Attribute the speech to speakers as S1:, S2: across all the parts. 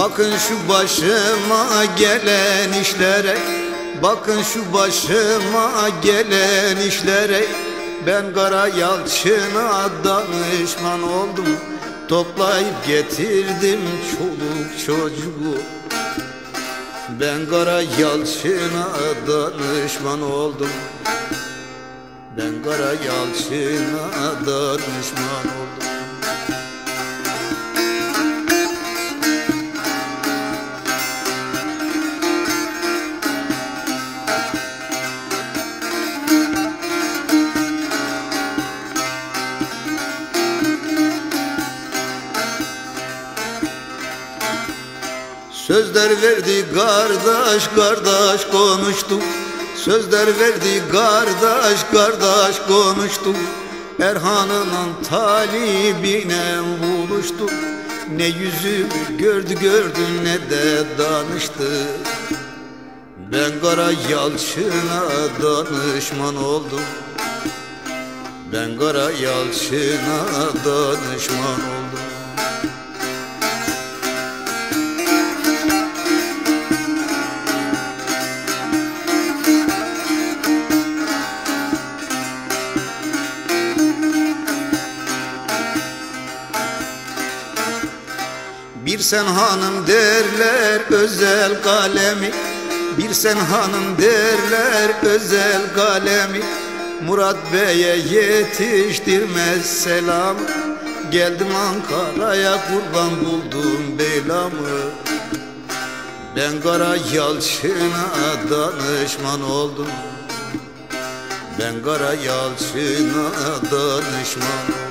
S1: Bakın şu başıma gelen işlere Bakın şu başıma gelen işlere. Ben Kara Yalçın'a danışman oldum Toplayıp getirdim çoluk çocuğu. Ben Kara Yalçın'a danışman oldum Ben Kara Yalçın'a danışman oldum Sözler verdi kardeş kardeş konuştuk Sözler verdi kardeş kardeş konuştuk Erhan'ın talibine buluştuk Ne yüzü gördü gördü ne de danıştı. Ben Kara Yalçın'a danışman oldum. Ben Kara Yalçın'a danışman oldum Bir sen hanım derler özel kalemi. Bir sen hanım derler özel kalemi. Murat Bey'e yetiştirmez selam. Geldim Ankara'ya kurban buldum belamı. Ben Kara Yalçın'a danışman oldum. Ben Kara Yalçın'a danışman oldum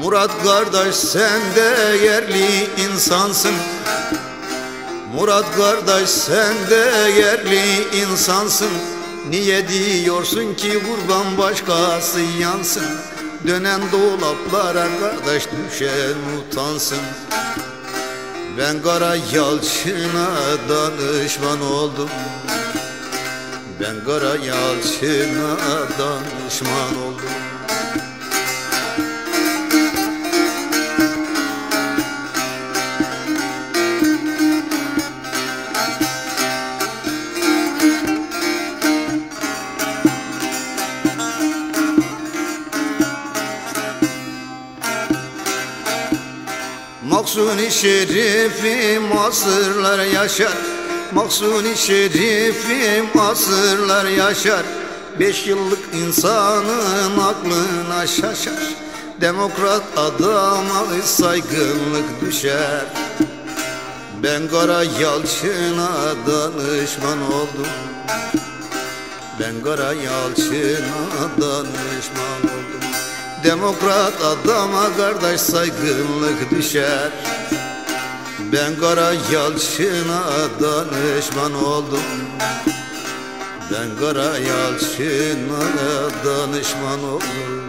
S1: Murat kardeş sen de yerli insansın. Murat kardeş sen de yerli insansın. Niye diyorsun ki kurban başkası yansın? Dönen dolaplara kardeş düşen utansın. Ben Kara Yalçın'a danışman oldum. Ben Kara Yalçın'a danışman oldum Maksuni şerifim asırlar yaşar. Maksuni şerifim asırlar yaşar. Beş yıllık insanın aklına şaşar. Demokrat adama saygınlık düşer. Ben Kara Yalçın'a danışman oldum. Ben Kara Yalçın'a danışman oldum Demokrat adama kardeş saygınlık düşer. Ben Kara Yalçın'a danışman oldum. Ben Kara Yalçın'a danışman oldum